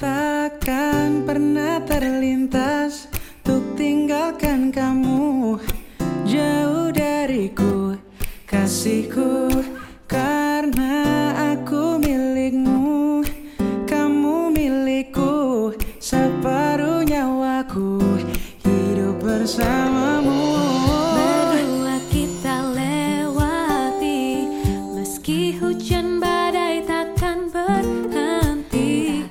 Takkan pernah terlintas Untuk tinggalkan kamu. Jauh dariku Kasihku bersamamu Berdua kita lewati Meski hujan badai takkan berhenti.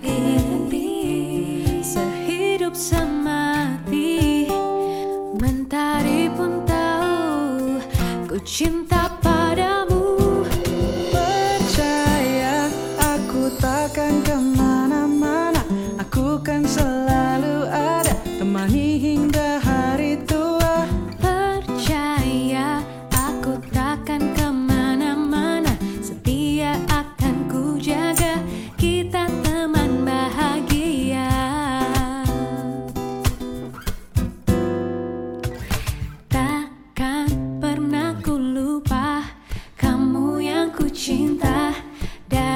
Sehidup semati Mentari pun tahu Ku cinta padamu. Percaya aku takkan ke mana-mana Aku kan selalu ada Temani hingga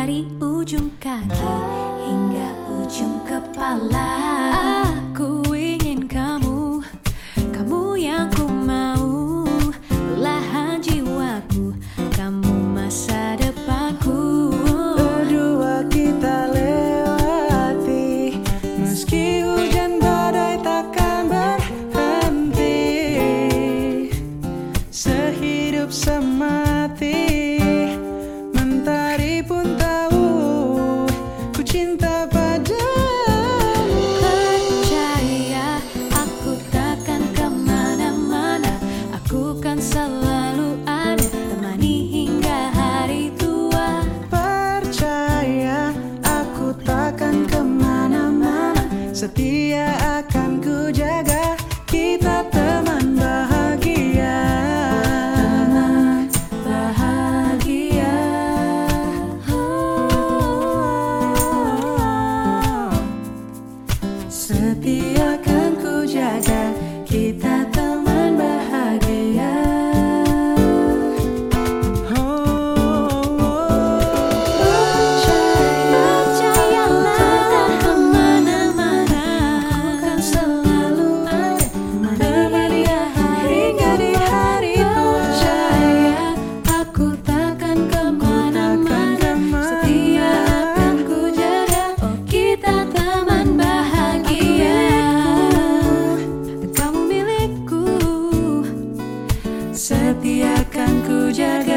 Dari ujung kaki hingga ujung kepala. Aku ingin kamu Kamu yang ku mau. Belahan jiwaku Kamu masa depanku. Berdua kita lewati. Meski hujan badai takkan berhenti. Sehidup semati Setia akan ku jaga Kita teman bahagia. Teman bahagia. Setia akan ku jaga Kita tuya